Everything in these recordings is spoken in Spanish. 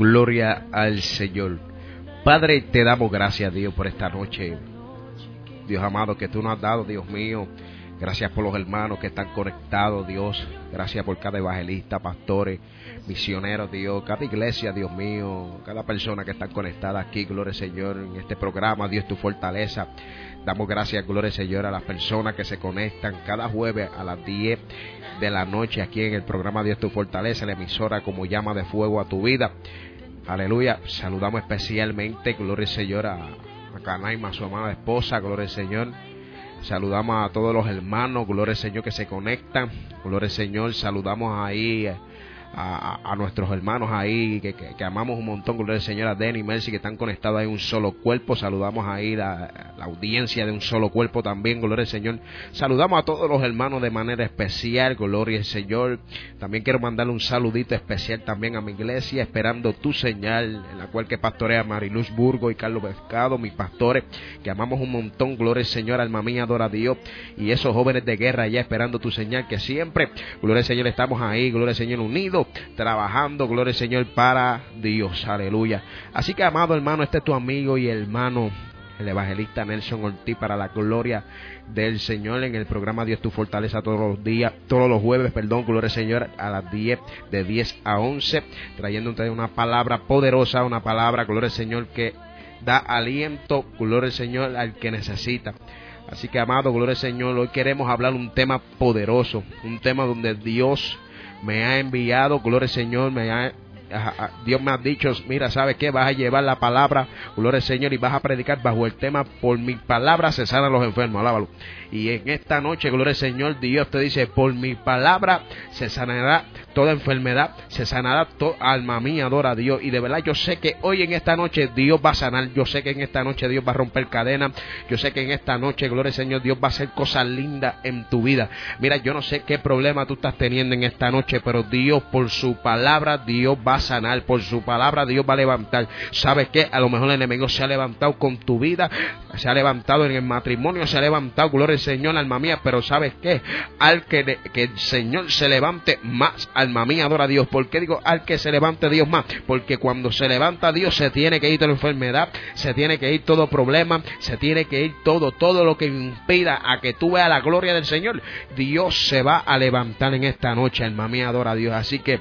Gloria al Señor. Padre, te damos gracias, Dios, por esta noche. Dios amado, que tú nos has dado, Dios mío. Gracias por los hermanos que están conectados, Dios. Gracias por cada evangelista, pastores, misioneros, Dios. Cada iglesia, Dios mío. Cada persona que está conectada aquí, gloria Señor, en este programa. Dios, tu fortaleza. Damos gracias, gloria Señor, a las personas que se conectan cada jueves a las 10 de la noche aquí en el programa Dios tu fortaleza, la emisora como llama de fuego a tu vida. Aleluya. Saludamos especialmente, gloria al Señor, a, a Canaima, su amada esposa, gloria al Señor. Saludamos a todos los hermanos, gloria al Señor, que se conectan. Gloria al Señor, saludamos ahí a, nuestros hermanos ahí que, que, amamos un montón, gloria al Señor, a Denny y Mercy que están conectados ahí un solo cuerpo. Saludamos ahí la, la audiencia de un solo cuerpo también, gloria al Señor. Saludamos a todos los hermanos de manera especial, gloria al Señor. También quiero mandarle un saludito especial también a mi iglesia, esperando tu señal, en la cual que pastorea Mariluz Burgo y Carlos Pescado, mis pastores, que amamos un montón, gloria al Señor, alma mía, adora a Dios. Y esos jóvenes de guerra allá esperando tu señal, que siempre, gloria al Señor, estamos ahí, gloria al Señor, unidos trabajando, gloria al Señor, para Dios. Aleluya. Así que, amado hermano, este es tu amigo y hermano, el evangelista Nelson Ortiz, para la gloria del Señor en el programa Dios tu fortaleza todos los días, todos los jueves, perdón, gloria al Señor, a las 10, de 10 a 11, trayendo una palabra poderosa, una palabra, gloria al Señor, que da aliento, gloria al Señor, al que necesita. Así que, amado, gloria al Señor, hoy queremos hablar un tema poderoso, un tema donde Dios me ha enviado, gloria al Señor, me ha Dios me ha dicho, mira, ¿sabes qué? Vas a llevar la palabra, gloria al Señor, y vas a predicar bajo el tema, por mi palabra se sanan los enfermos, alábalo. Y en esta noche, gloria al Señor, Dios te dice, por mi palabra se sanará toda enfermedad, se sanará toda alma mía, adora a Dios. Y de verdad yo sé que hoy en esta noche Dios va a sanar, yo sé que en esta noche Dios va a romper cadenas, yo sé que en esta noche, gloria al Señor, Dios va a hacer cosas lindas en tu vida. Mira, yo no sé qué problema tú estás teniendo en esta noche, pero Dios por su palabra, Dios va a sanar, por su palabra Dios va a levantar. ¿Sabes qué? A lo mejor el enemigo se ha levantado con tu vida, se ha levantado en el matrimonio, se ha levantado, gloria al Señor, alma mía, pero ¿sabes qué? Al que, el Señor se levante más alma mía, adora a Dios. ¿Por qué digo al que se levante Dios más? Porque cuando se levanta Dios se tiene que ir toda enfermedad, se tiene que ir todo problema, se tiene que ir todo, todo lo que impida a que tú veas la gloria del Señor. Dios se va a levantar en esta noche, alma mía, adora a Dios. Así que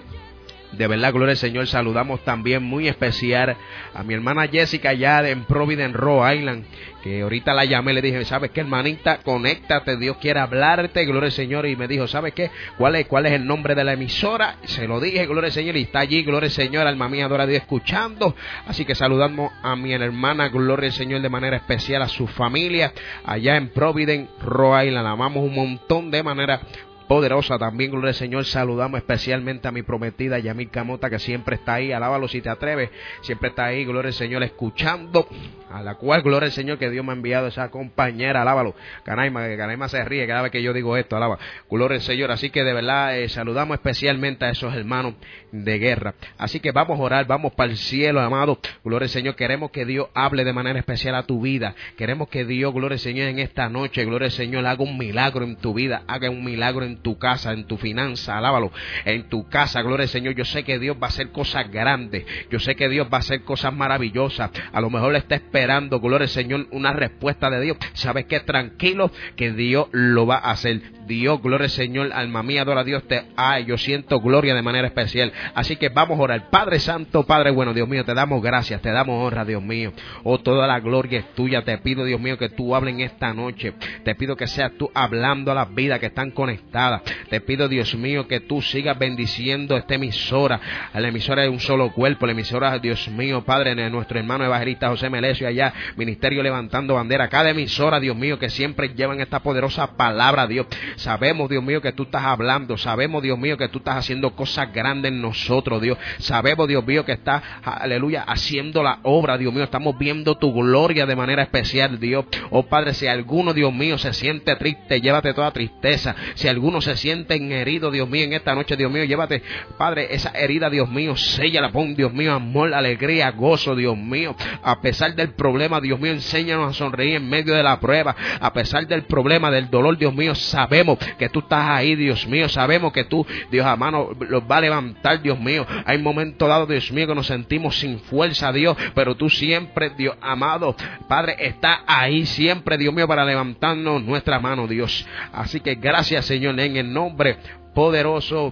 de verdad, gloria al Señor. Saludamos también muy especial a mi hermana Jessica allá en Providence, Rhode Island, que ahorita la llamé, le dije, ¿sabes qué, hermanita? Conéctate, Dios quiere hablarte, gloria al Señor. Y me dijo, ¿sabes qué? ¿Cuál es, cuál es el nombre de la emisora? Se lo dije, gloria al Señor, y está allí, gloria al Señor, alma mía, adora a Dios, escuchando. Así que saludamos a mi hermana, gloria al Señor, de manera especial, a su familia, allá en Providence, Rhode Island. La amamos un montón de manera poderosa. También, gloria al Señor, saludamos especialmente a mi prometida Yamil Camota, que siempre está ahí. Alábalo si te atreves. Siempre está ahí, gloria al Señor, escuchando. A la cual, gloria al Señor, que Dios me ha enviado esa compañera. Alábalo. Canaima, que Canaima se ríe cada vez que yo digo esto. Alaba. Gloria al Señor. Así que de verdad eh, saludamos especialmente a esos hermanos de guerra. Así que vamos a orar, vamos para el cielo, amado. Gloria al Señor. Queremos que Dios hable de manera especial a tu vida. Queremos que Dios, gloria al Señor, en esta noche, gloria al Señor, haga un milagro en tu vida, haga un milagro en tu casa, en tu finanza, alábalo, en tu casa, gloria al Señor. Yo sé que Dios va a hacer cosas grandes, yo sé que Dios va a hacer cosas maravillosas. A lo mejor le está esperando, gloria al Señor, una respuesta de Dios. ¿Sabes qué? Tranquilo, que Dios lo va a hacer. Dios, gloria al Señor, alma mía, adora a Dios. Te, ay, yo siento gloria de manera especial. Así que vamos a orar. Padre Santo, Padre bueno, Dios mío, te damos gracias, te damos honra, Dios mío. Oh, toda la gloria es tuya. Te pido, Dios mío, que tú hables en esta noche. Te pido que seas tú hablando a las vidas que están conectadas. Te pido, Dios mío, que tú sigas bendiciendo esta emisora, la emisora de un solo cuerpo, la emisora, Dios mío, Padre, de nuestro hermano evangelista José Melesio allá, Ministerio Levantando Bandera, cada emisora, Dios mío, que siempre llevan esta poderosa palabra, Dios. Sabemos, Dios mío, que tú estás hablando, sabemos, Dios mío, que tú estás haciendo cosas grandes en nosotros, Dios. Sabemos, Dios mío, que estás, aleluya, haciendo la obra, Dios mío, estamos viendo tu gloria de manera especial, Dios. Oh Padre, si alguno, Dios mío, se siente triste, llévate toda tristeza. Si alguno se sienten heridos, Dios mío, en esta noche, Dios mío, llévate, Padre, esa herida, Dios mío, la pon, Dios mío, amor, alegría, gozo, Dios mío, a pesar del problema, Dios mío, enséñanos a sonreír en medio de la prueba, a pesar del problema, del dolor, Dios mío, sabemos que tú estás ahí, Dios mío, sabemos que tú, Dios amado, los va a levantar, Dios mío. Hay momentos dados, Dios mío, que nos sentimos sin fuerza, Dios, pero tú siempre, Dios amado, Padre, está ahí siempre, Dios mío, para levantarnos nuestra mano, Dios. Así que gracias, Señor, en el nombre poderoso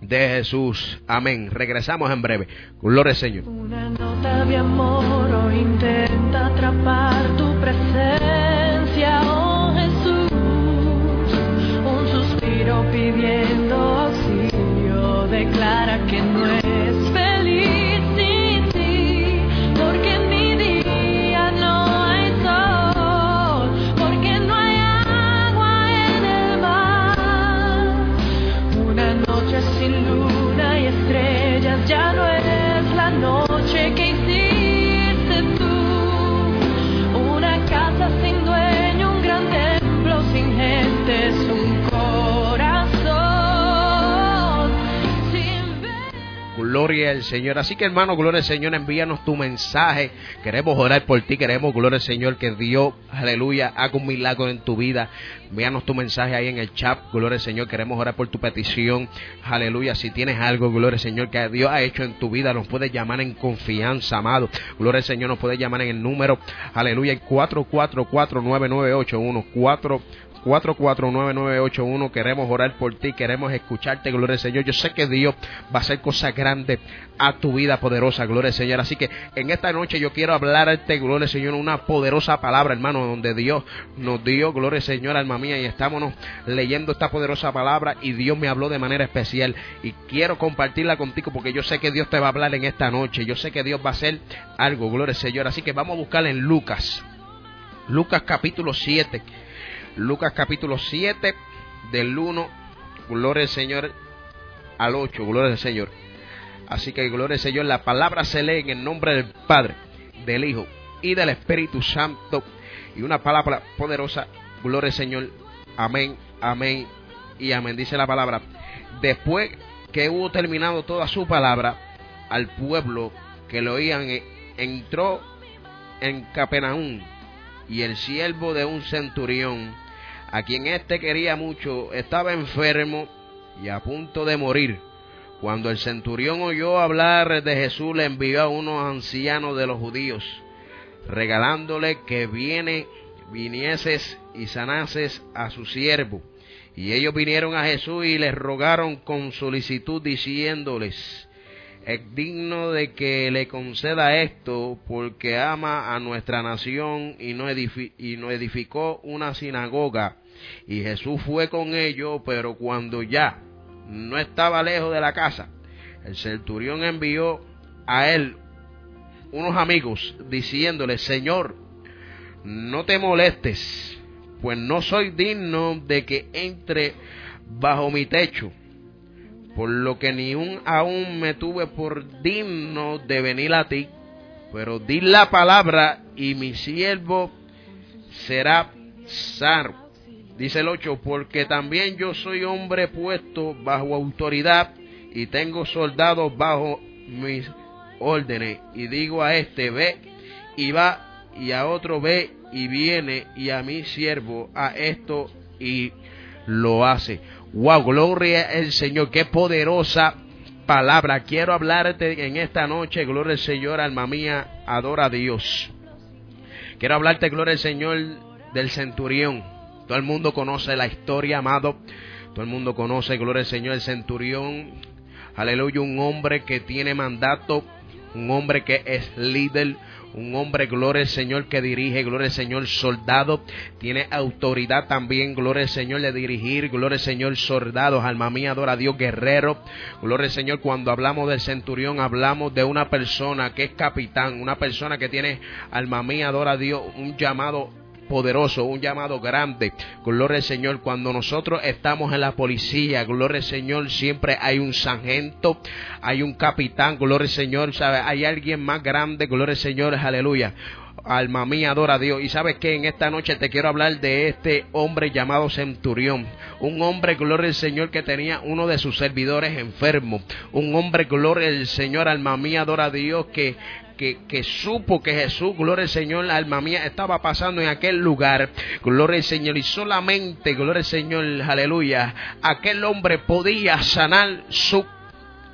de Jesús. Amén. Regresamos en breve. Gloria al Señor. Una nota de amor intenta atrapar tu presencia, oh Jesús. Un suspiro pidiendo auxilio, declara que no es feliz ya no es la noche Gloria al Señor. Así que hermano, gloria al Señor, envíanos tu mensaje. Queremos orar por ti, queremos, gloria al Señor, que Dios, aleluya, haga un milagro en tu vida. Envíanos tu mensaje ahí en el chat, gloria al Señor, queremos orar por tu petición. Aleluya, si tienes algo, gloria al Señor, que Dios ha hecho en tu vida, nos puedes llamar en confianza, amado. Gloria al Señor, nos puedes llamar en el número, aleluya, el 444-9981. 4 449-981. Queremos orar por ti, queremos escucharte, gloria al Señor. Yo sé que Dios va a hacer cosas grandes a tu vida poderosa, gloria al Señor. Así que en esta noche yo quiero hablarte, gloria al Señor, una poderosa palabra, hermano, donde Dios nos dio, gloria al Señor, alma mía, y estamos leyendo esta poderosa palabra y Dios me habló de manera especial y quiero compartirla contigo porque yo sé que Dios te va a hablar en esta noche. Yo sé que Dios va a hacer algo, gloria al Señor. Así que vamos a buscar en Lucas. Lucas capítulo 7. Lucas capítulo 7 del 1, gloria al Señor, al 8, gloria al Señor. Así que gloria al Señor, la palabra se lee en el nombre del Padre, del Hijo y del Espíritu Santo. Y una palabra poderosa, gloria al Señor, amén, amén y amén. Dice la palabra, después que hubo terminado toda su palabra, al pueblo que lo oían, entró en Capernaum y el siervo de un centurión, a quien éste quería mucho, estaba enfermo y a punto de morir. Cuando el centurión oyó hablar de Jesús, le envió a unos ancianos de los judíos, regalándole que viene, vinieses y sanases a su siervo. Y ellos vinieron a Jesús y les rogaron con solicitud, diciéndoles, es digno de que le conceda esto porque ama a nuestra nación y no, edificó una sinagoga. Y Jesús fue con ellos, pero cuando ya no estaba lejos de la casa, el centurión envió a él unos amigos diciéndole, Señor, no te molestes, pues no soy digno de que entre bajo mi techo por lo que ni un aún me tuve por digno de venir a ti, pero di la palabra y mi siervo será sano. Dice el 8, porque también yo soy hombre puesto bajo autoridad y tengo soldados bajo mis órdenes. Y digo a este, ve y va, y a otro ve y viene, y a mi siervo a esto y lo hace. Wow, gloria al Señor, qué poderosa palabra. Quiero hablarte en esta noche, gloria al Señor, alma mía, adora a Dios. Quiero hablarte, gloria al Señor, del centurión. Todo el mundo conoce la historia, amado. Todo el mundo conoce, gloria al Señor, el centurión. Aleluya, un hombre que tiene mandato, un hombre que es líder, un hombre, gloria al Señor, que dirige, gloria al Señor, soldado, tiene autoridad también, gloria al Señor, de dirigir, gloria al Señor, soldados, alma mía, adora a Dios, guerrero, gloria al Señor, cuando hablamos del centurión, hablamos de una persona que es capitán, una persona que tiene, alma mía, adora a Dios, un llamado poderoso, un llamado grande. Gloria al Señor. Cuando nosotros estamos en la policía, gloria al Señor, siempre hay un sargento, hay un capitán, gloria al Señor, ¿sabe? Hay alguien más grande, gloria al Señor, aleluya. Alma mía, adora a Dios. Y sabes que en esta noche te quiero hablar de este hombre llamado Centurión. Un hombre, gloria al Señor, que tenía uno de sus servidores enfermo. Un hombre, gloria al Señor, alma mía, adora a Dios, que, que, supo que Jesús, gloria al Señor, alma mía, estaba pasando en aquel lugar, gloria al Señor, y solamente, gloria al Señor, aleluya, aquel hombre podía sanar su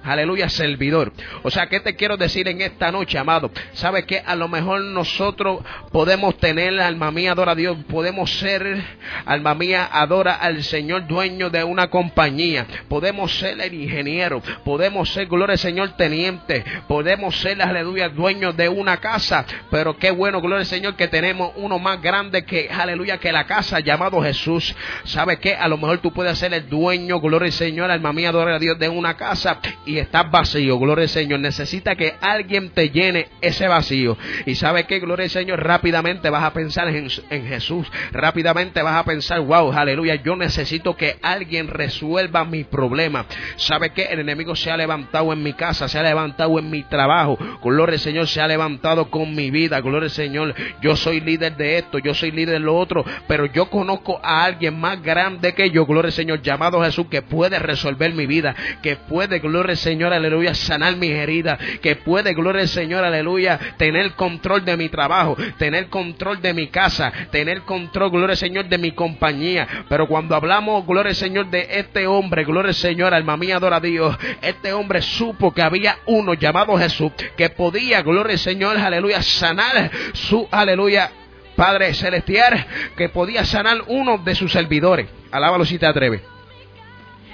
aleluya, servidor. O sea, ¿qué te quiero decir en esta noche, amado? ¿Sabes que A lo mejor nosotros podemos tener, alma mía, adora a Dios, podemos ser, alma mía, adora al Señor, dueño de una compañía, podemos ser el ingeniero, podemos ser, gloria al Señor, teniente, podemos ser, aleluya, dueño de una casa, pero qué bueno, gloria al Señor, que tenemos uno más grande que, aleluya, que la casa llamado Jesús. ¿Sabes qué? A lo mejor tú puedes ser el dueño, gloria al Señor, alma mía, adora a Dios, de una casa y estás vacío, gloria al Señor, necesita que alguien te llene ese vacío. Y sabe que, gloria al Señor, rápidamente vas a pensar en, en, Jesús, rápidamente vas a pensar, wow, aleluya, yo necesito que alguien resuelva mi problema. Sabe que el enemigo se ha levantado en mi casa, se ha levantado en mi trabajo, gloria al Señor, se ha levantado con mi vida, gloria al Señor, yo soy líder de esto, yo soy líder de lo otro, pero yo conozco a alguien más grande que yo, gloria al Señor, llamado Jesús, que puede resolver mi vida, que puede, gloria al Señor, aleluya, sanar mis heridas, que puede, gloria al Señor, aleluya, tener control de mi trabajo, tener control de mi casa, tener control, gloria al Señor, de mi compañía. Pero cuando hablamos, gloria al Señor, de este hombre, gloria al Señor, alma mía, adora a Dios, este hombre supo que había uno llamado Jesús que podía, gloria al Señor, aleluya, sanar su, aleluya, Padre Celestial, que podía sanar uno de sus servidores. Alábalo si te atreves.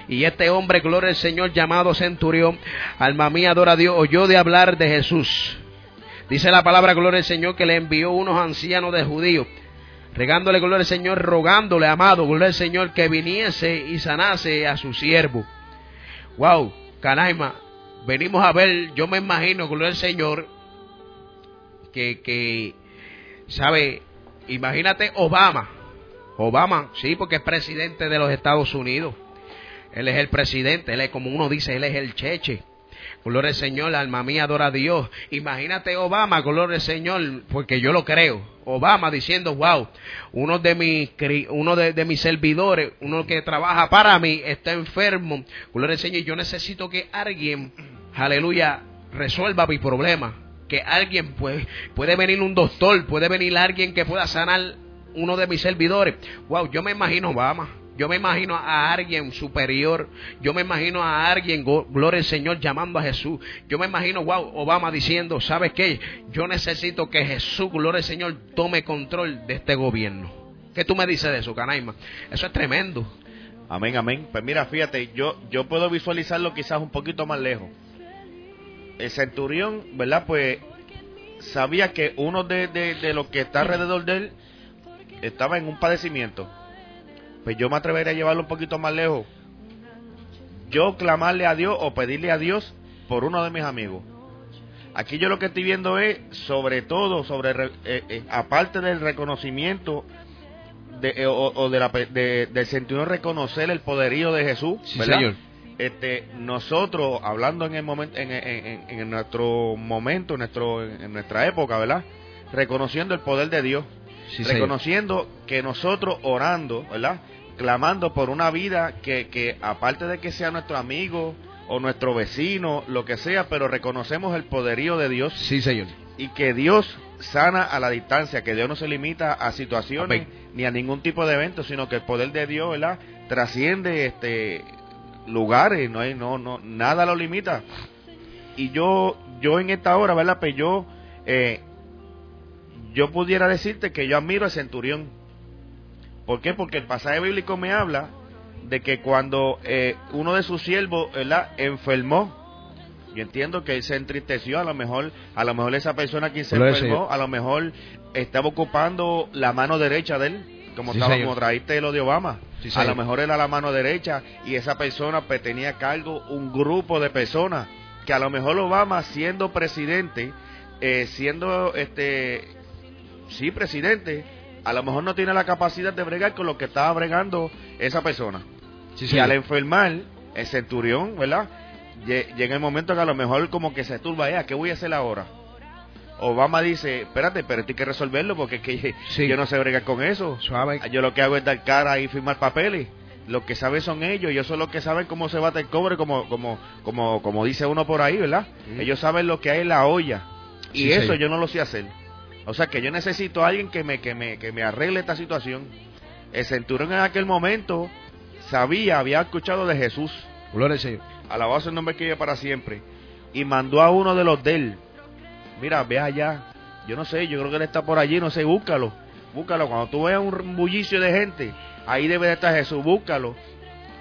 Y este hombre, gloria al Señor, llamado centurión, alma mía, adora a Dios, oyó de hablar de Jesús. Dice la palabra, gloria al Señor, que le envió unos ancianos de judíos, regándole, gloria al Señor, rogándole, amado, gloria al Señor, que viniese y sanase a su siervo. Wow, Canaima, venimos a ver, yo me imagino, gloria al Señor, que, que, sabe, imagínate Obama, Obama, sí, porque es presidente de los Estados Unidos. Él es el presidente, él es como uno dice, él es el cheche. Gloria al Señor, alma mía, adora a Dios. Imagínate Obama, gloria al Señor, porque yo lo creo. Obama diciendo, wow, uno de mis, uno de, mis servidores, uno que trabaja para mí, está enfermo. Gloria al Señor, yo necesito que alguien, aleluya, resuelva mi problema. Que alguien, pues, puede venir un doctor, puede venir alguien que pueda sanar uno de mis servidores. Wow, yo me imagino Obama. Yo me imagino a alguien superior. Yo me imagino a alguien, gloria al Señor, llamando a Jesús. Yo me imagino, wow, Obama diciendo, ¿sabes qué? Yo necesito que Jesús, gloria al Señor, tome control de este gobierno. ¿Qué tú me dices de eso, Canaima? Eso es tremendo. Amén, amén. Pues mira, fíjate, yo, yo puedo visualizarlo quizás un poquito más lejos. El centurión, ¿verdad? Pues sabía que uno de, de, de los que está alrededor de él estaba en un padecimiento pues yo me atrevería a llevarlo un poquito más lejos. Yo clamarle a Dios o pedirle a Dios por uno de mis amigos. Aquí yo lo que estoy viendo es, sobre todo, sobre eh, eh, aparte del reconocimiento de, eh, o, de la, del sentido de reconocer el poderío de Jesús, Señor. Este, nosotros hablando en el momento, en, en, nuestro momento, en nuestro, en nuestra época, ¿verdad? Reconociendo el poder de Dios, reconociendo que nosotros orando, ¿verdad? Clamando por una vida que, que aparte de que sea nuestro amigo o nuestro vecino, lo que sea, pero reconocemos el poderío de Dios. Sí, Señor. Y que Dios sana a la distancia, que Dios no se limita a situaciones ni a ningún tipo de evento, sino que el poder de Dios, ¿verdad? Trasciende este lugares, no hay, no, no, nada lo limita. Y yo, yo en esta hora, ¿verdad? Pues yo, eh, yo pudiera decirte que yo admiro al centurión ¿Por qué? Porque el pasaje bíblico me habla de que cuando eh, uno de sus siervos enfermó, yo entiendo que él se entristeció, a lo mejor, a lo mejor esa persona que se enfermó, a lo mejor estaba ocupando la mano derecha de él, como, estaba, como traíste lo de Obama. a lo mejor era la mano derecha y esa persona pues, tenía a cargo un grupo de personas que a lo mejor Obama siendo presidente, eh, siendo este, sí, presidente, a lo mejor no tiene la capacidad de bregar con lo que estaba bregando esa persona. y al enfermar, el centurión, ¿verdad? Llega el momento que a lo mejor como que se turba, ¿qué voy a hacer ahora? Obama dice, espérate, pero hay que resolverlo porque es que yo no sé bregar con eso. Suave. Yo lo que hago es dar cara y firmar papeles. Lo que saben son ellos, ellos son los que saben cómo se bate el cobre, como, como, como, como dice uno por ahí, ¿verdad? Ellos saben lo que hay en la olla. Y eso yo no lo sé hacer. O sea que yo necesito a alguien que me, que me, que me arregle esta situación. El centurión en aquel momento sabía, había escuchado de Jesús. Gloria al Señor. Alabado sea el nombre que vive para siempre. Y mandó a uno de los de él. Mira, ve allá. Yo no sé, yo creo que él está por allí, no sé, búscalo. Búscalo. Cuando tú veas un bullicio de gente, ahí debe de estar Jesús, búscalo.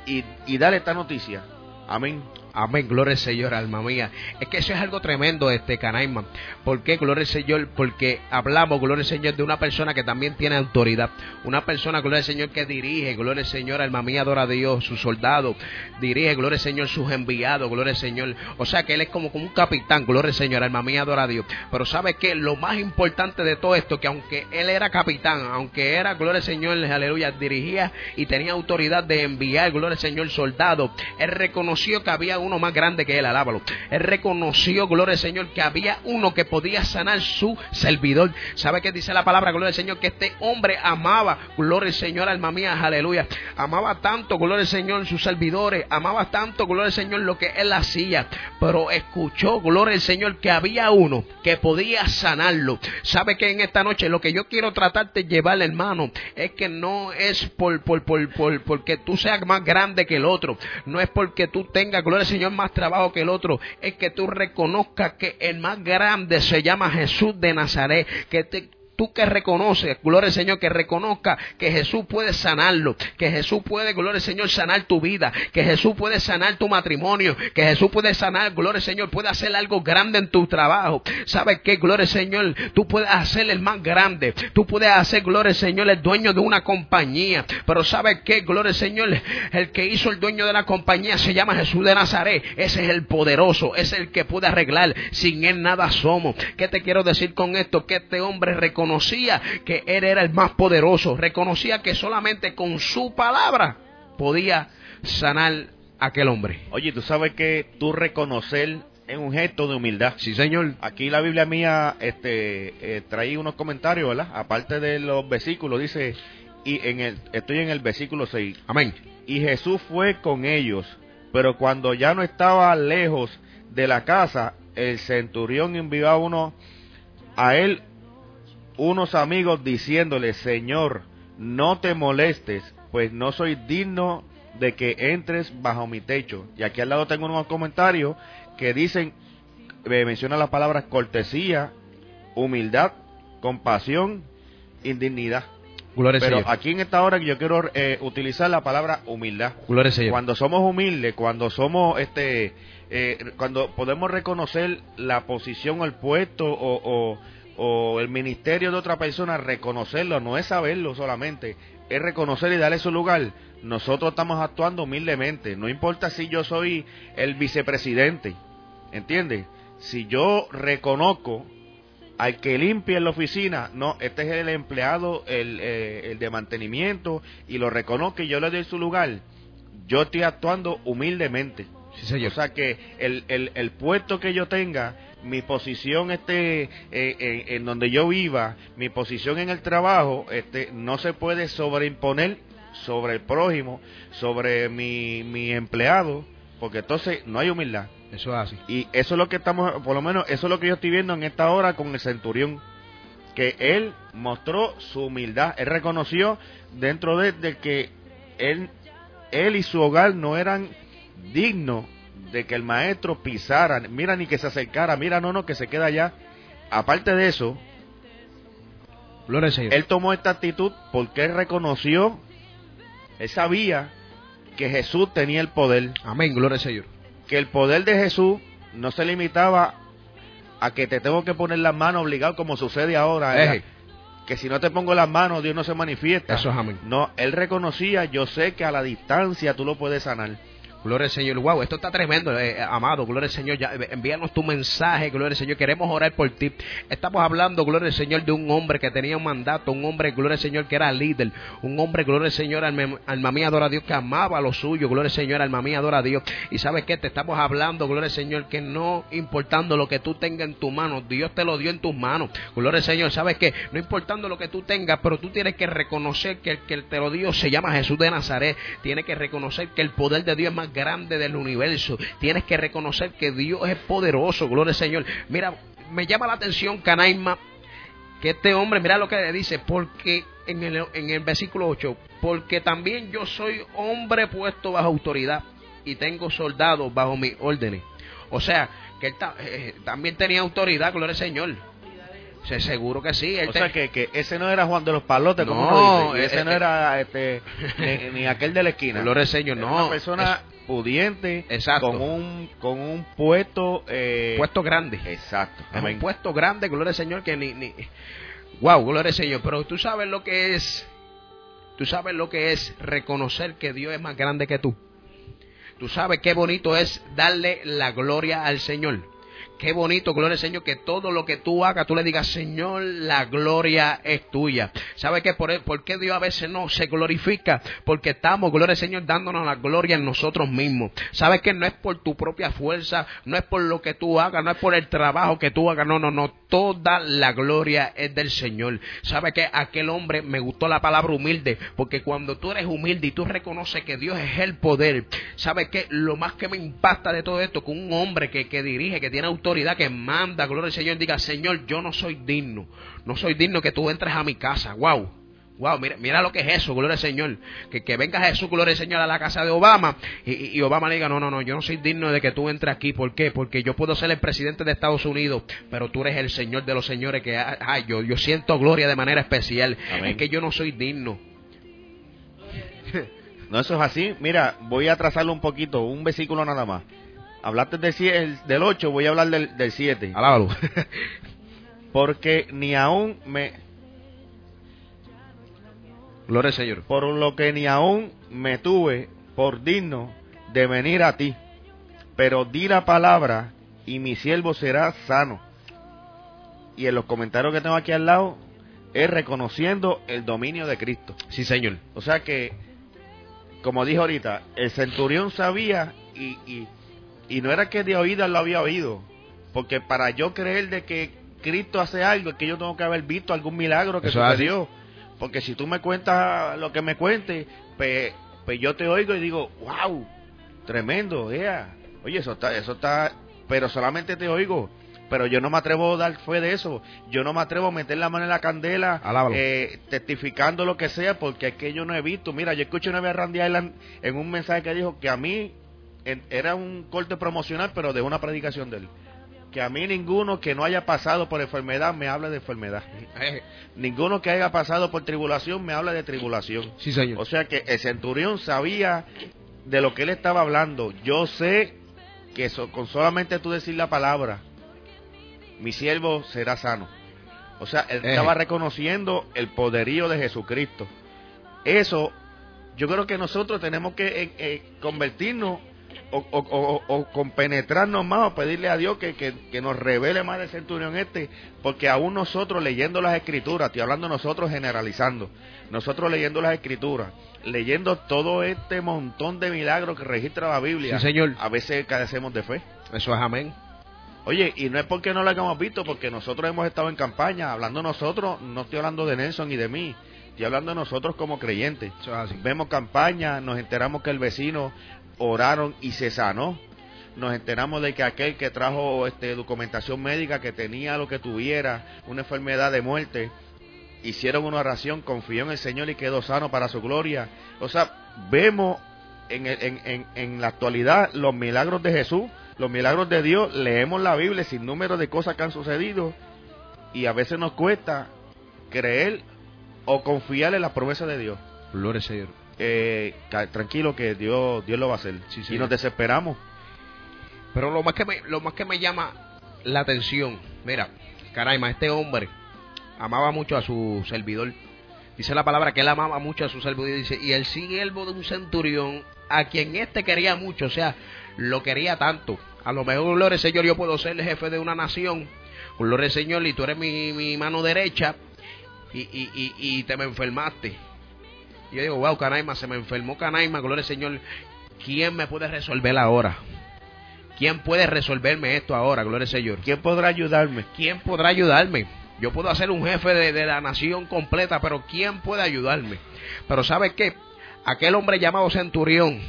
Y, y dale esta noticia. Amén. Amén, gloria al Señor, alma mía. Es que eso es algo tremendo, este Canaima. ¿Por qué, gloria al Señor? Porque hablamos, gloria al Señor, de una persona que también tiene autoridad. Una persona, gloria al Señor, que dirige, gloria al Señor, alma mía, adora a Dios, su soldado. Dirige, gloria al Señor, sus enviados, gloria al Señor. O sea que él es como, como un capitán, gloria al Señor, alma mía, adora a Dios. Pero sabe que lo más importante de todo esto, que aunque él era capitán, aunque era, gloria al Señor, aleluya, dirigía y tenía autoridad de enviar, gloria al Señor, soldado, él reconoció que había uno más grande que él, alábalo. Él reconoció, gloria al Señor, que había uno que podía sanar su servidor. ¿Sabe qué dice la palabra, gloria al Señor? Que este hombre amaba, gloria al Señor, alma mía, aleluya. Amaba tanto, gloria al Señor, sus servidores. Amaba tanto, gloria al Señor, lo que él hacía. Pero escuchó, gloria al Señor, que había uno que podía sanarlo. ¿Sabe que en esta noche lo que yo quiero tratar de llevar, hermano, es que no es por, por, por, por, porque tú seas más grande que el otro. No es porque tú tengas, gloria Señor, más trabajo que el otro. Es que tú reconozcas que el más grande se llama Jesús de Nazaret. Que te, tú que reconoces, gloria Señor, que reconozca que Jesús puede sanarlo, que Jesús puede, gloria Señor, sanar tu vida, que Jesús puede sanar tu matrimonio, que Jesús puede sanar, gloria Señor, puede hacer algo grande en tu trabajo. ¿Sabes qué, gloria Señor? Tú puedes hacer el más grande, tú puedes hacer, gloria Señor, el dueño de una compañía, pero ¿sabes qué, gloria Señor? El que hizo el dueño de la compañía se llama Jesús de Nazaret, ese es el poderoso, es el que puede arreglar, sin él nada somos. ¿Qué te quiero decir con esto? Que este hombre reconoce reconocía que él era el más poderoso, reconocía que solamente con su palabra podía sanar a aquel hombre. Oye, tú sabes que tú reconocer es un gesto de humildad. Sí, señor. Aquí la Biblia mía este, eh, trae unos comentarios, ¿verdad? Aparte de los versículos, dice, y en el, estoy en el versículo 6. Amén. Y Jesús fue con ellos, pero cuando ya no estaba lejos de la casa, el centurión envió a uno a él unos amigos diciéndole, Señor, no te molestes, pues no soy digno de que entres bajo mi techo. Y aquí al lado tengo unos comentarios que dicen, me menciona las palabras cortesía, humildad, compasión, indignidad. Pero aquí en esta hora yo quiero eh, utilizar la palabra humildad. Cuando somos humildes, cuando somos este, eh, cuando podemos reconocer la posición o el puesto o o el ministerio de otra persona, reconocerlo, no es saberlo solamente, es reconocer y darle su lugar. Nosotros estamos actuando humildemente, no importa si yo soy el vicepresidente, ¿entiendes? Si yo reconozco al que limpia en la oficina, no, este es el empleado, el, eh, el de mantenimiento, y lo reconozco y yo le doy su lugar, yo estoy actuando humildemente. Sí, o sea que el, el, el puesto que yo tenga, mi posición este, eh, en, donde yo viva, mi posición en el trabajo, este, no se puede sobreimponer sobre el prójimo, sobre mi, mi empleado, porque entonces no hay humildad. Eso es así. Y eso es lo que estamos, por lo menos, eso es lo que yo estoy viendo en esta hora con el centurión, que él mostró su humildad, él reconoció dentro de, de que él, él y su hogar no eran dignos de que el maestro pisara, mira ni que se acercara, mira no, no, que se queda allá. Aparte de eso, él tomó esta actitud porque él reconoció, él sabía que Jesús tenía el poder. Amén, gloria al Señor. Que el poder de Jesús no se limitaba a que te tengo que poner las manos obligado como sucede ahora. Que si no te pongo las manos, Dios no se manifiesta. Eso es amén. No, él reconocía, yo sé que a la distancia tú lo puedes sanar Gloria al Señor. Wow, esto está tremendo, eh, amado. Gloria al Señor. Eh, envíanos tu mensaje, gloria al Señor. Queremos orar por ti. Estamos hablando, gloria al Señor, de un hombre que tenía un mandato, un hombre, gloria al Señor, que era líder. Un hombre, gloria al Señor, alma, alma mía, adora a Dios, que amaba lo suyo. Gloria al Señor, alma mía, adora a Dios. Y sabes qué? Te estamos hablando, gloria al Señor, que no importando lo que tú tengas en tu mano, Dios te lo dio en tus manos. Gloria al Señor. ¿Sabes qué? No importando lo que tú tengas, pero tú tienes que reconocer que el que te lo dio se llama Jesús de Nazaret. Tienes que reconocer que el poder de Dios es más grande del universo. Tienes que reconocer que Dios es poderoso, gloria al Señor. Mira, me llama la atención, Canaima, que este hombre, mira lo que le dice, porque en el, en el versículo 8, porque también yo soy hombre puesto bajo autoridad y tengo soldados bajo mis órdenes. O sea, que él eh, también tenía autoridad, gloria al Señor. Se seguro que sí. o sea, que, que, ese no era Juan de los Palotes, como no, dice. ese eh, no era eh, este, ni, aquel de la esquina. Gloria al Señor, no. Una persona pudiente, Exacto. con un, con un puesto... Eh... Puesto grande. Exacto. Es un puesto grande, gloria al Señor, que ni, ni... Wow, gloria al Señor. Pero tú sabes lo que es... Tú sabes lo que es reconocer que Dios es más grande que tú. Tú sabes qué bonito es darle la gloria al Señor. Qué bonito, gloria al Señor, que todo lo que tú hagas, tú le digas, Señor, la gloria es tuya. ¿Sabe qué? Por, por, qué Dios a veces no se glorifica? Porque estamos, gloria al Señor, dándonos la gloria en nosotros mismos. ¿Sabe que no es por tu propia fuerza, no es por lo que tú hagas, no es por el trabajo que tú hagas, no, no, no. Toda la gloria es del Señor. ¿Sabe que aquel hombre me gustó la palabra humilde? Porque cuando tú eres humilde y tú reconoces que Dios es el poder, ¿sabe que Lo más que me impacta de todo esto, que un hombre que, que dirige, que tiene autoridad, que manda, gloria al Señor, diga, Señor, yo no soy digno, no soy digno que tú entres a mi casa. Wow, wow, mira, mira lo que es eso, gloria al Señor. Que, que venga Jesús, gloria al Señor, a la casa de Obama y, Obama le diga, no, no, no, yo no soy digno de que tú entres aquí. ¿Por qué? Porque yo puedo ser el presidente de Estados Unidos, pero tú eres el Señor de los señores que, ay, yo, yo siento gloria de manera especial. Es que yo no soy digno. No, eso es así. Mira, voy a trazarlo un poquito, un versículo nada más. Hablaste del, del 8, voy a hablar del, del 7. Alábalo. Porque ni aún me... Gloria al Señor. Por lo que ni aún me tuve por digno de venir a ti. Pero di la palabra y mi siervo será sano. Y en los comentarios que tengo aquí al lado es reconociendo el dominio de Cristo. Sí, Señor. O sea que, como dije ahorita, el centurión sabía y, y y no era que de oídas lo había oído, porque para yo creer de que Cristo hace algo, es que yo tengo que haber visto algún milagro que sucedió. Porque si tú me cuentas lo que me cuentes, pues, pues yo te oigo y digo, wow, tremendo, yeah. Oye, eso está, eso está, pero solamente te oigo. Pero yo no me atrevo a dar fe de eso. Yo no me atrevo a meter la mano en la candela, eh, testificando lo que sea, porque es que yo no he visto. Mira, yo escuché una vez a Randy Island en un mensaje que dijo que a mí era un corte promocional, pero de una predicación de él. Que a mí ninguno que no haya pasado por enfermedad me habla de enfermedad. Eh. ninguno que haya pasado por tribulación me habla de tribulación. Sí, señor. O sea que el centurión sabía de lo que él estaba hablando. Yo sé que con solamente tú decir la palabra, mi siervo será sano. O sea, él eh. estaba reconociendo el poderío de Jesucristo. Eso, yo creo que nosotros tenemos que eh, convertirnos o, o, o, compenetrarnos más o pedirle a Dios que, que, nos revele más del centurión este, porque aún nosotros leyendo las escrituras, estoy hablando nosotros generalizando, nosotros leyendo las escrituras, leyendo todo este montón de milagros que registra la Biblia, señor. a veces carecemos de fe. Eso es amén. Oye, y no es porque no lo hayamos visto, porque nosotros hemos estado en campaña, hablando nosotros, no estoy hablando de Nelson y de mí, estoy hablando de nosotros como creyentes. Vemos campaña, nos enteramos que el vecino oraron y se sanó. Nos enteramos de que aquel que trajo este, documentación médica que tenía lo que tuviera, una enfermedad de muerte, hicieron una oración, confió en el Señor y quedó sano para su gloria. O sea, vemos en, en, la actualidad los milagros de Jesús, los milagros de Dios, leemos la Biblia sin número de cosas que han sucedido y a veces nos cuesta creer o confiar en las promesas de Dios. Gloria Señor eh, tranquilo que Dios, Dios lo va a hacer. y nos desesperamos. Pero lo más que me, lo más que me llama la atención, mira, caramba, este hombre amaba mucho a su servidor. Dice la palabra que él amaba mucho a su servidor. Y dice, y el siervo de un centurión a quien este quería mucho, o sea, lo quería tanto. A lo mejor, gloria Señor, yo puedo ser el jefe de una nación, gloria Señor, y tú eres mi, mi mano derecha, y, y, y, y te me enfermaste. Y yo digo, wow, Canaima, se me enfermó Canaima, gloria al Señor. ¿Quién me puede resolver ahora? ¿Quién puede resolverme esto ahora, gloria al Señor? ¿Quién podrá ayudarme? ¿Quién podrá ayudarme? Yo puedo hacer un jefe de, de la nación completa, pero ¿quién puede ayudarme? Pero ¿sabe qué? Aquel hombre llamado Centurión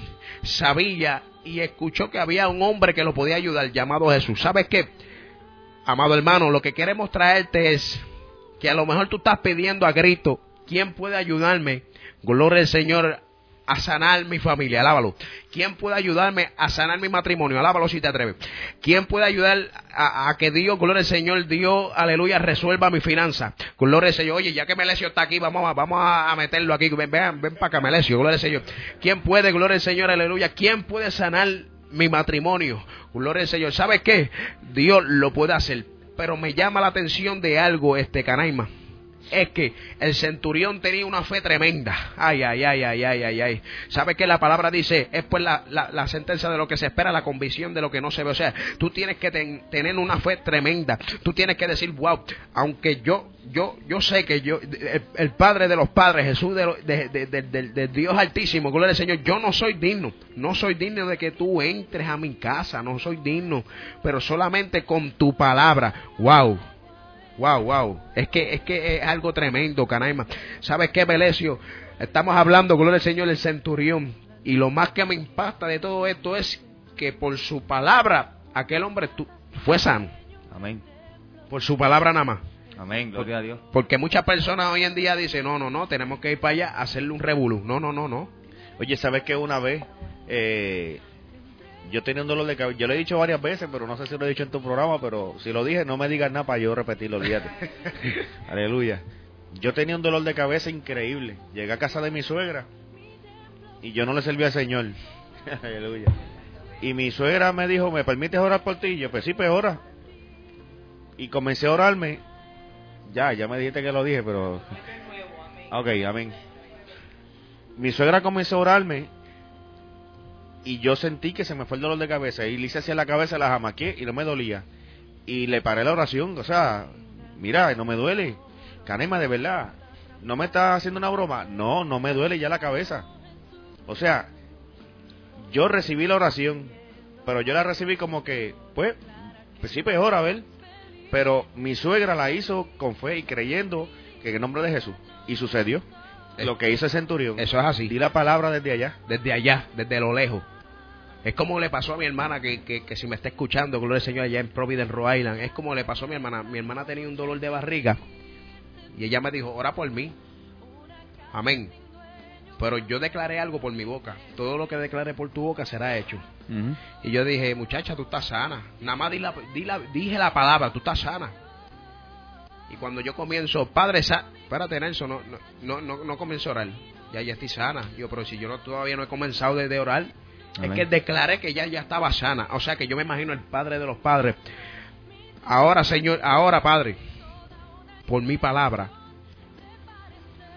sabía y escuchó que había un hombre que lo podía ayudar llamado Jesús. ¿Sabes qué? Amado hermano, lo que queremos traerte es que a lo mejor tú estás pidiendo a grito, ¿quién puede ayudarme? Gloria al Señor a sanar mi familia, alábalo. ¿Quién puede ayudarme a sanar mi matrimonio? Alábalo si te atreves. ¿Quién puede ayudar a, que Dios, gloria al Señor, Dios, aleluya, resuelva mi finanza? Gloria al Señor. Oye, ya que Melesio está aquí, vamos a, vamos a meterlo aquí. Ven, ven, ven para acá, Melesio, gloria al Señor. ¿Quién puede, gloria al Señor, aleluya? ¿Quién puede sanar mi matrimonio? Gloria al Señor. ¿Sabes qué? Dios lo puede hacer. Pero me llama la atención de algo, este Canaima es que el centurión tenía una fe tremenda. Ay, ay, ay, ay, ay, ay, ay. ¿Sabe que la palabra dice? Es pues la, la, la, sentencia de lo que se espera, la convicción de lo que no se ve. O sea, tú tienes que ten, tener una fe tremenda. Tú tienes que decir, wow, aunque yo, yo, yo sé que yo, el, Padre de los Padres, Jesús de, de, de, de, Dios Altísimo, gloria al Señor, yo no soy digno. No soy digno de que tú entres a mi casa. No soy digno. Pero solamente con tu palabra. Wow Wow, wow. Es que, es que es algo tremendo, Canaima. ¿Sabes qué, Belesio? Estamos hablando, gloria al Señor, el centurión. Y lo más que me impacta de todo esto es que por su palabra, aquel hombre fue sano. Amén. Por su palabra nada más. Amén, gloria a Dios. Porque muchas personas hoy en día dicen, no, no, no, tenemos que ir para allá a hacerle un revolú. No, no, no, no. Oye, ¿sabes qué? Una vez eh, yo tenía un dolor de cabeza. Yo lo he dicho varias veces, pero no sé si lo he dicho en tu programa, pero si lo dije, no me digas nada para yo repetirlo, olvídate. Aleluya. Yo tenía un dolor de cabeza increíble. Llegué a casa de mi suegra y yo no le serví al Señor. Aleluya. Y mi suegra me dijo, ¿me permites orar por ti? Y yo, pues sí, pues ora. Y comencé a orarme. Ya, ya me dijiste que lo dije, pero... Ok, amén. Mi suegra comenzó a orarme y yo sentí que se me fue el dolor de cabeza y le hice hacia la cabeza, la jamaqué y no me dolía. Y le paré la oración, o sea, mira, no me duele. Canema, de verdad, ¿no me está haciendo una broma? No, no me duele ya la cabeza. O sea, yo recibí la oración, pero yo la recibí como que, pues, pues sí, peor, a ver. Pero mi suegra la hizo con fe y creyendo que en el nombre de Jesús. Y sucedió. Eh, lo que hizo el centurión. Eso es así. Di la palabra desde allá. Desde allá, desde lo lejos. Es como le pasó a mi hermana, que, que, si me está escuchando, gloria al Señor, allá en Providence, Rhode Island. Es como le pasó a mi hermana. Mi hermana tenía un dolor de barriga y ella me dijo, ora por mí. Amén. Pero yo declaré algo por mi boca. Todo lo que declaré por tu boca será hecho. Y yo dije, muchacha, tú estás sana. Nada más di la, di la, dije la palabra, tú estás sana. Y cuando yo comienzo, Padre, sa espérate, Nelson, no, no, no, no, comienzo a orar. Ya, ya estoy sana. Yo, pero si yo no, todavía no he comenzado desde orar, es que declaré que ya, ya estaba sana. O sea que yo me imagino el Padre de los Padres. Ahora, Señor, ahora, Padre, por mi palabra,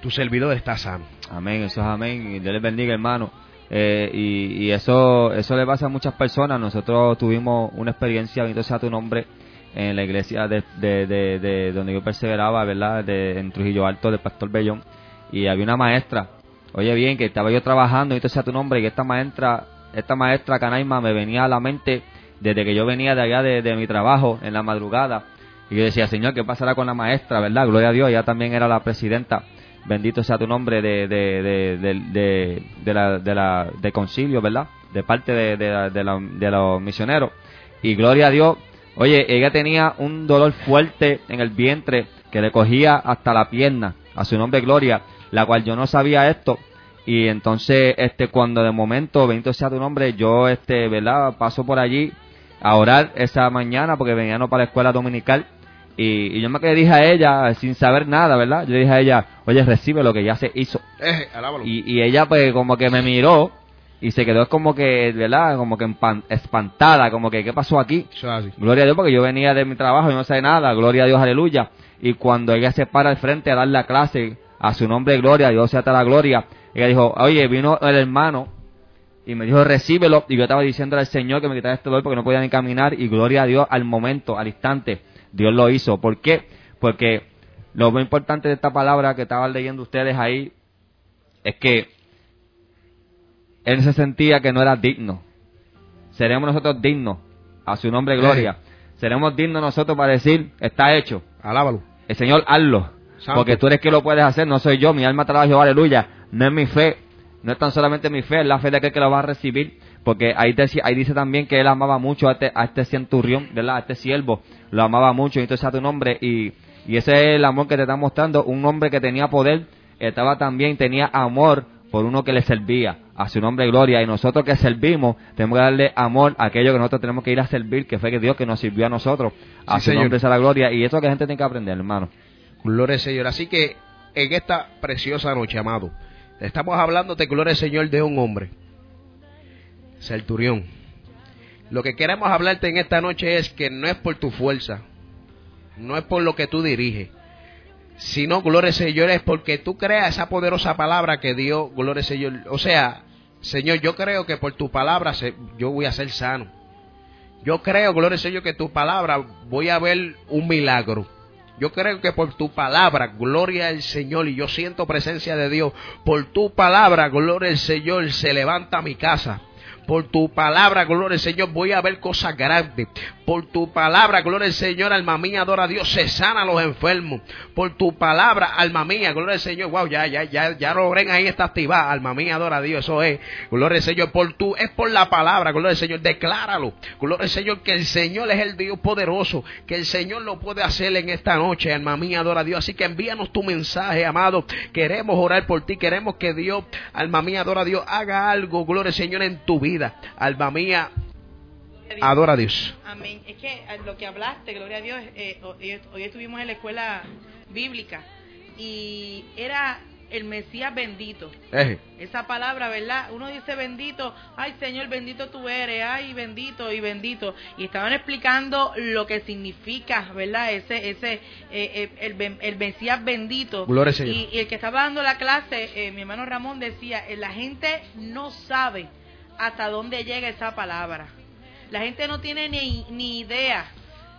tu servidor está sano. Amén, eso es amén. Dios les bendiga, hermano. Eh, y, y, eso eso le pasa a muchas personas. Nosotros tuvimos una experiencia, bendito sea tu nombre, en la iglesia de, de, de, donde yo perseveraba, ¿verdad? De, en Trujillo Alto, del Pastor Bellón. Y había una maestra, oye bien, que estaba yo trabajando, bendito sea tu nombre, y esta maestra esta maestra Canaima me venía a la mente desde que yo venía de allá de, mi trabajo en la madrugada. Y yo decía, Señor, ¿qué pasará con la maestra, verdad? Gloria a Dios, ella también era la presidenta. Bendito sea tu nombre de, de, de, de, la, de, la, de concilio, ¿verdad? De parte de, de, de los misioneros. Y gloria a Dios, oye, ella tenía un dolor fuerte en el vientre que le cogía hasta la pierna. A su nombre, Gloria, la cual yo no sabía esto y entonces, este, cuando de momento, bendito sea tu nombre, yo, este, ¿verdad? Paso por allí a orar esa mañana porque veníamos para la escuela dominical. Y, yo me quedé, dije a ella, sin saber nada, ¿verdad? Yo dije a ella, oye, recibe lo que ya se hizo. Eh, y, y ella, pues, como que me miró y se quedó como que, ¿verdad? Como que espantada, como que, ¿qué pasó aquí? Gloria a Dios, porque yo venía de mi trabajo y no sé nada, gloria a Dios, aleluya. Y cuando ella se para al frente a dar la clase, a su nombre, gloria, Dios sea la gloria, ella dijo, oye, vino el hermano y me dijo, recíbelo. Y yo estaba diciéndole al Señor que me quitara este dolor porque no podía ni caminar. Y gloria a Dios, al momento, al instante, Dios lo hizo. ¿Por qué? Porque lo más importante de esta palabra que estaban leyendo ustedes ahí es que él se sentía que no era digno. Seremos nosotros dignos a su nombre gloria. Seremos dignos nosotros para decir, está hecho. Alábalo. El Señor, hazlo. Santo. Porque tú eres que lo puedes hacer, no soy yo. Mi alma trabaja, aleluya. No es mi fe, no es tan solamente mi fe, es la fe de aquel que lo va a recibir. Porque ahí, dice- ahí dice también que él amaba mucho a este, a este centurión, ¿verdad? A este siervo. Lo amaba mucho, y entonces a tu nombre. Y, y ese es el amor que te está mostrando. Un hombre que tenía poder, estaba también, tenía amor por uno que le servía. A su nombre, gloria. Y nosotros que servimos, tenemos que darle amor a aquello que nosotros tenemos que ir a servir, que fue que Dios que nos sirvió a nosotros. A Sí, su señor. nombre sea la gloria. Y eso que la gente tiene que aprender, hermano. Gloria al Señor. Así que en esta preciosa noche, amado, estamos hablando de gloria Señor de un hombre, Centurión. Lo que queremos hablarte en esta noche es que no es por tu fuerza, no es por lo que tú diriges, sino, gloria Señor, es porque tú creas esa poderosa palabra que dio, gloria Señor. O sea, Señor, yo creo que por tu palabra yo voy a ser sano. Yo creo, gloria Señor, que tu palabra voy a ver un milagro. Yo creo que por tu palabra, gloria al Señor, y yo siento presencia de Dios, por tu palabra, gloria al Señor, se levanta mi casa. Por tu palabra, gloria al Señor, voy a ver cosas grandes. Por tu palabra, gloria al Señor, alma mía, adora a Dios, se sana a los enfermos. Por tu palabra, alma mía, gloria al Señor, wow, ya, ya, ya, ya logren ahí está activada, alma mía, adora a Dios, eso es, gloria al Señor, por tu, es por la palabra, gloria al Señor, decláralo, gloria al Señor, que el Señor es el Dios poderoso, que el Señor lo puede hacer en esta noche, alma mía, adora a Dios, así que envíanos tu mensaje, amado, queremos orar por ti, queremos que Dios, alma mía, adora a Dios, haga algo, gloria al Señor, en tu vida, alma mía, adora a Dios. Amén. Es que eh, lo que hablaste, gloria a Dios, eh, hoy, hoy estuvimos en la escuela bíblica y era el Mesías bendito. Eje. Esa palabra, ¿verdad? Uno dice bendito, ay Señor, bendito tú eres, ay bendito y bendito. Y estaban explicando lo que significa, ¿verdad? Ese, ese, eh, eh, el, Mesías bendito. Gloria Señor. Y, y el que estaba dando la clase, eh, mi hermano Ramón decía, la gente no sabe hasta dónde llega esa palabra. La gente no tiene ni, ni idea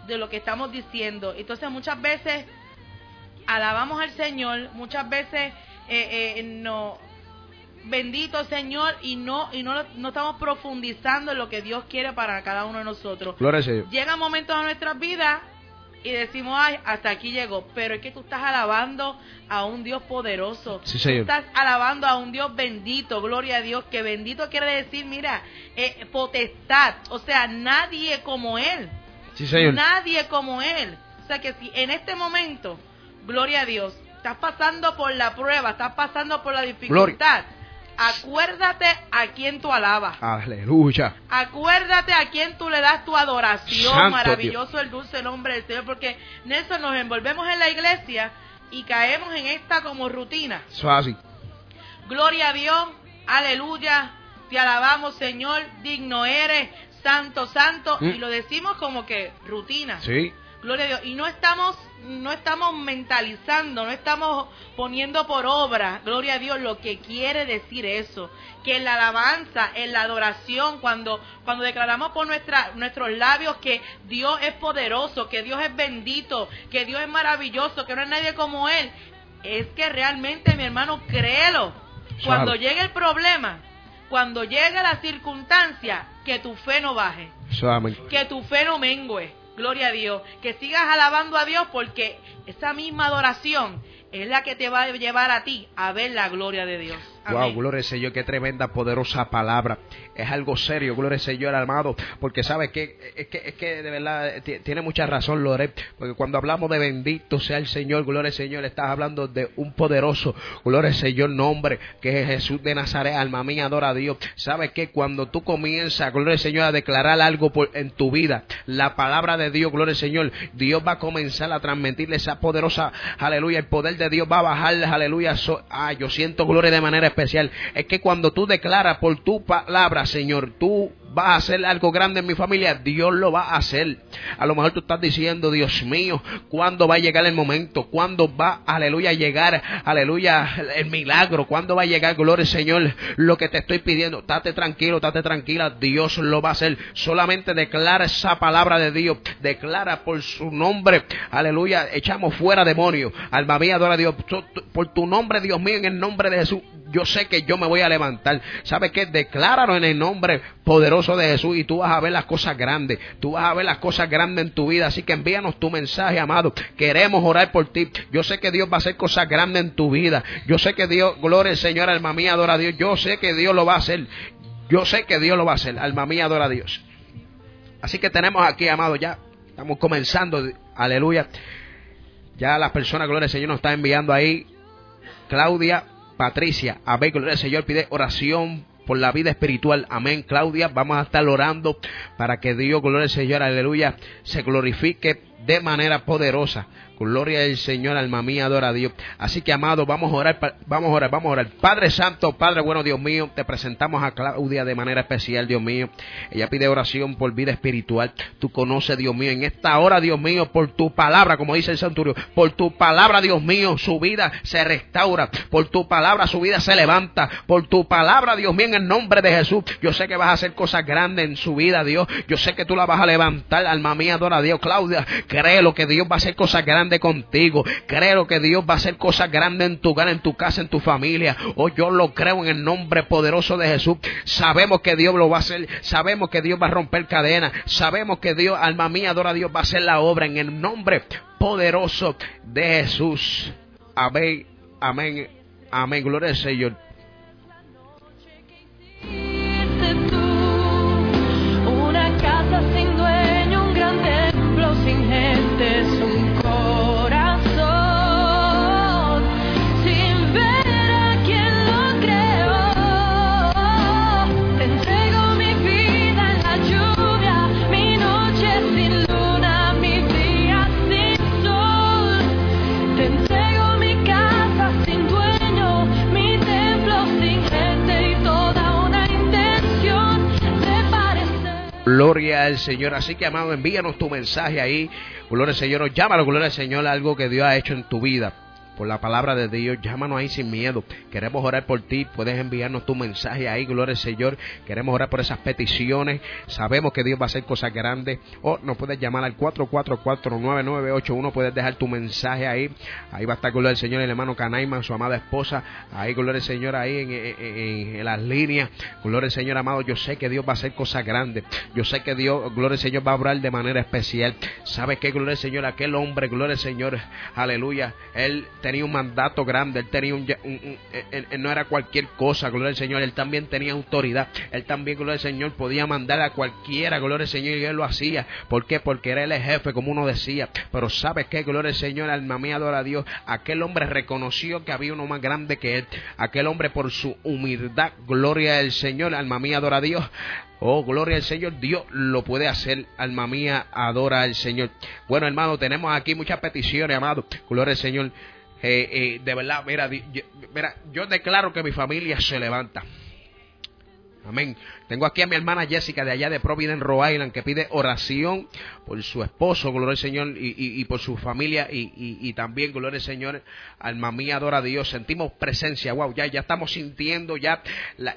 de lo que estamos diciendo. Entonces muchas veces alabamos al Señor, muchas veces eh, eh, no bendito Señor y no y no, no estamos profundizando en lo que Dios quiere para cada uno de nosotros. Llegan momentos de nuestras vidas y decimos, ay, hasta aquí llegó, pero es que tú estás alabando a un Dios poderoso. Sí, señor. Tú estás alabando a un Dios bendito, gloria a Dios, que bendito quiere decir, mira, eh, potestad, o sea, nadie como Él. Sí, Señor. Nadie como Él. O sea que si en este momento, gloria a Dios, estás pasando por la prueba, estás pasando por la dificultad, acuérdate a quién tú alabas. Aleluya. Acuérdate a quién tú le das tu adoración. Santo Maravilloso el dulce nombre del Señor. Porque Nelson nos envolvemos en la iglesia y caemos en esta como rutina. Eso es así. Gloria a Dios. Aleluya. Te alabamos, Señor. Digno eres. Santo, santo. Mm. Y lo decimos como que rutina. Sí. Gloria a Dios. Y no estamos, no estamos mentalizando, no estamos poniendo por obra, gloria a Dios, lo que quiere decir eso. Que en la alabanza, en la adoración, cuando, cuando declaramos por nuestra, nuestros labios que Dios es poderoso, que Dios es bendito, que Dios es maravilloso, que no hay nadie como Él, es que realmente, mi hermano, créelo. Cuando Suave. llegue el problema, cuando llegue la circunstancia, que tu fe no baje que tu fe no mengue. Gloria a Dios. Que sigas alabando a Dios porque esa misma adoración es la que te va a llevar a ti a ver la gloria de Dios. Wow, Amén. gloria al Señor, qué tremenda, poderosa palabra. Es algo serio, gloria al Señor, amado. Porque sabes que es que, es que de verdad ti- tiene mucha razón, Lore. Porque cuando hablamos de bendito sea el Señor, gloria al Señor, estás hablando de un poderoso, gloria al Señor, nombre, que es Jesús de Nazaret, alma mía, adora a Dios. Sabes que cuando tú comienzas, gloria al Señor, a declarar algo por, en tu vida, la palabra de Dios, gloria al Señor, Dios va a comenzar a transmitirle esa poderosa, aleluya, el poder de Dios va a bajar, aleluya. So- ah, yo siento gloria de manera especial. Es que cuando tú declaras por tu palabra, Señor, tú va a hacer algo grande en mi familia, Dios lo va a hacer. A lo mejor tú estás diciendo, Dios mío, ¿cuándo va a llegar el momento? ¿Cuándo va, aleluya, a llegar, aleluya, el milagro? ¿Cuándo va a llegar, gloria Señor, lo que te estoy pidiendo? Date tranquilo, date tranquila, Dios lo va a hacer. Solamente declara esa palabra de Dios, declara por su nombre, aleluya, echamos fuera demonios. Alma mía, adora a Dios, por tu nombre, Dios mío, en el nombre de Jesús, yo sé que yo me voy a levantar. ¿Sabe qué? Decláralo en el nombre poderoso de Jesús y tú vas a ver las cosas grandes. Tú vas a ver las cosas grandes en tu vida. Así que envíanos tu mensaje, amado. Queremos orar por ti. Yo sé que Dios va a hacer cosas grandes en tu vida. Yo sé que Dios, gloria al Señor, alma mía, adora a Dios. Yo sé que Dios lo va a hacer. Yo sé que Dios lo va a hacer. Alma mía, adora a Dios. Así que tenemos aquí, amado, ya estamos comenzando. Aleluya. Ya las personas, gloria al Señor, nos está enviando ahí. Claudia Patricia, amén, gloria al Señor, pide oración por la vida espiritual, amén, Claudia, vamos a estar orando para que Dios, gloria al Señor, aleluya, se glorifique de manera poderosa Gloria al Señor, alma mía, adora a Dios. Así que, amado, vamos a orar, vamos a orar, vamos a orar. Padre Santo, Padre bueno, Dios mío, te presentamos a Claudia de manera especial, Dios mío. Ella pide oración por vida espiritual. Tú conoces, Dios mío, en esta hora, Dios mío, por tu palabra, como dice el santuario, por tu palabra, Dios mío, su vida se restaura. Por tu palabra, su vida se levanta. Por tu palabra, Dios mío, en el nombre de Jesús. Yo sé que vas a hacer cosas grandes en su vida, Dios. Yo sé que tú la vas a levantar, alma mía, adora a Dios. Claudia, cree lo que Dios va a hacer cosas grandes contigo. Creo que Dios va a hacer cosas grandes en tu en tu casa, en tu familia. Oh, yo lo creo en el nombre poderoso de Jesús. Sabemos que Dios lo va a hacer. Sabemos que Dios va a romper cadenas. Sabemos que Dios, alma mía, adora a Dios, va a hacer la obra en el nombre poderoso de Jesús. Amén, amén, amén. Gloria al Señor. Señor. Así que, amado, envíanos tu mensaje ahí. Gloria al Señor. Llámalo, gloria al Señor, algo que Dios ha hecho en tu vida por la palabra de Dios. Llámanos ahí sin miedo. Queremos orar por ti. Puedes enviarnos tu mensaje ahí, gloria al Señor. Queremos orar por esas peticiones. Sabemos que Dios va a hacer cosas grandes. O nos puedes llamar al 444-9981. Puedes dejar tu mensaje ahí. Ahí va a estar, gloria al Señor, el hermano Canaima, su amada esposa. Ahí, gloria al Señor, ahí en, las líneas. Gloria al Señor, amado. Yo sé que Dios va a hacer cosas grandes. Yo sé que Dios, gloria al Señor, va a obrar de manera especial. ¿Sabes qué, gloria al Señor? Aquel hombre, gloria al Señor, aleluya. Él tenía un mandato grande, él tenía un, no era cualquier cosa, gloria al Señor, él también tenía autoridad, él también, gloria al Señor, podía mandar a cualquiera, gloria al Señor, y él lo hacía. ¿Por qué? Porque era el jefe, como uno decía. Pero ¿sabes qué? Gloria al Señor, alma mía, adora a Dios. Aquel hombre reconoció que había uno más grande que él. Aquel hombre por su humildad, gloria al Señor, alma mía, adora a Dios. Oh, gloria al Señor, Dios lo puede hacer, alma mía, adora al Señor. Bueno, hermano, tenemos aquí muchas peticiones, amado. Gloria al Señor. Eh, eh, de verdad, mira, mira, yo declaro que mi familia se levanta. Amén. Tengo aquí a mi hermana Jessica de allá de Providence, Rhode Island, que pide oración por su esposo, gloria al Señor, y, por su familia, y, también, gloria al Señor, alma mía, adora a Dios. Sentimos presencia, wow, ya, ya estamos sintiendo ya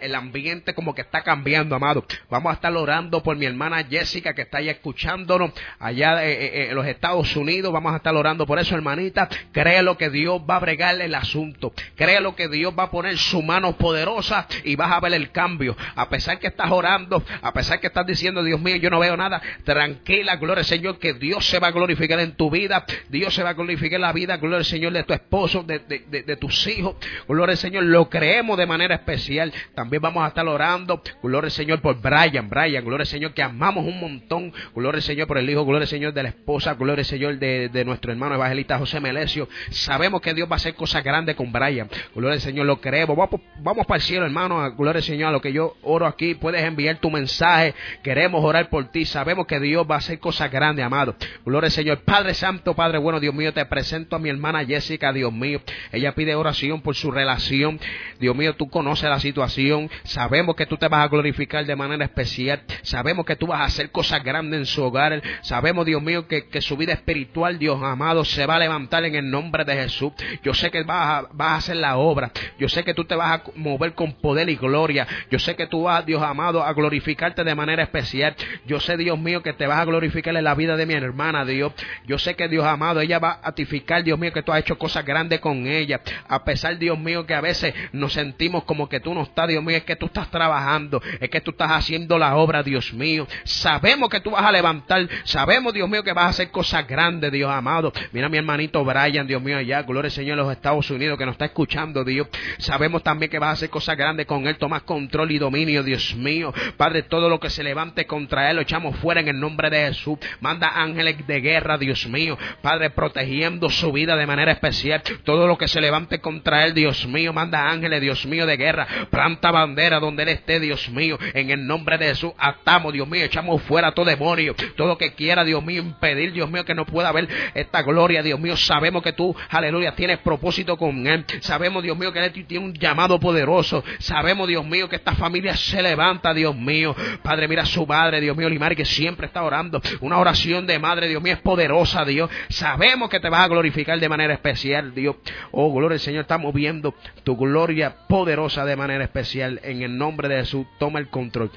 el ambiente como que está cambiando, amado. Vamos a estar orando por mi hermana Jessica, que está allá escuchándonos, allá eh, eh, eh, en los Estados Unidos. Vamos a estar orando por eso, hermanita. Cree que Dios va a bregar el asunto. Cree lo que Dios va a poner su mano poderosa y vas a ver el cambio. A pesar que estás orando, a pesar que estás diciendo, Dios mío, yo no veo nada, tranquila, gloria al Señor, que Dios se va a glorificar en tu vida, Dios se va a glorificar en la vida, gloria al Señor, de tu esposo, de, de, tus hijos, gloria al Señor, lo creemos de manera especial. También vamos a estar orando, gloria al Señor, por Brian, Brian, gloria al Señor, que amamos un montón, gloria al Señor por el hijo, gloria al Señor de la esposa, gloria al Señor de, de nuestro hermano evangelista José Melesio. Sabemos que Dios va a hacer cosas grandes con Brian, gloria al Señor, lo creemos. Vamos, vamos para el cielo, hermano, gloria al Señor, a lo que yo oro aquí, puedes enviar tu mensaje. Queremos orar por ti. Sabemos que Dios va a hacer cosas grandes, amado. Gloria al Señor. Padre Santo, Padre bueno, Dios mío, te presento a mi hermana Jessica, Dios mío. Ella pide oración por su relación. Dios mío, tú conoces la situación. Sabemos que tú te vas a glorificar de manera especial. Sabemos que tú vas a hacer cosas grandes en su hogar. Sabemos, Dios mío, que, que su vida espiritual, Dios amado, se va a levantar en el nombre de Jesús. Yo sé que vas a, vas a hacer la obra. Yo sé que tú te vas a mover con poder y gloria. Yo sé que tú vas, Dios amado, a glorificarte de manera especial. Yo sé, Dios mío, que te vas a glorificar en la vida de mi hermana, Dios. Yo sé que, Dios amado, ella va a tificar, Dios mío, que tú has hecho cosas grandes con ella. A pesar, Dios mío, que a veces nos sentimos como que tú no estás, Dios mío, es que tú estás trabajando, es que tú estás haciendo la obra, Dios mío. Sabemos que tú vas a levantar, sabemos, Dios mío, que vas a hacer cosas grandes, Dios amado. Mira mi hermanito Brian, Dios mío, allá, gloria al Señor en los Estados Unidos, que nos está escuchando, Dios. Sabemos también que vas a hacer cosas grandes con él, tomas control y dominio, Dios mío. Padre, todo lo que se levante contra él lo echamos fuera en el nombre de Jesús. Manda ángeles de guerra, Dios mío. Padre, protegiendo su vida de manera especial. Todo lo que se levante contra él, Dios mío, manda ángeles, Dios mío, de guerra. Planta bandera donde él esté, Dios mío. En el nombre de Jesús, atamos, Dios mío, echamos fuera todo demonio. Todo que quiera, Dios mío, impedir, Dios mío, que no pueda haber esta gloria, Dios mío. Sabemos que tú, aleluya, tienes propósito con él. Sabemos, Dios mío, que él tiene un llamado poderoso. Sabemos, Dios mío, que esta familia se levanta, Dios mío. Padre, mira a su madre, Dios mío, Limar, que siempre está orando. Una oración de madre, Dios mío, es poderosa, Dios. Sabemos que te vas a glorificar de manera especial, Dios. Oh, gloria al Señor, estamos viendo tu gloria poderosa de manera especial. En el nombre de Jesús, toma el control.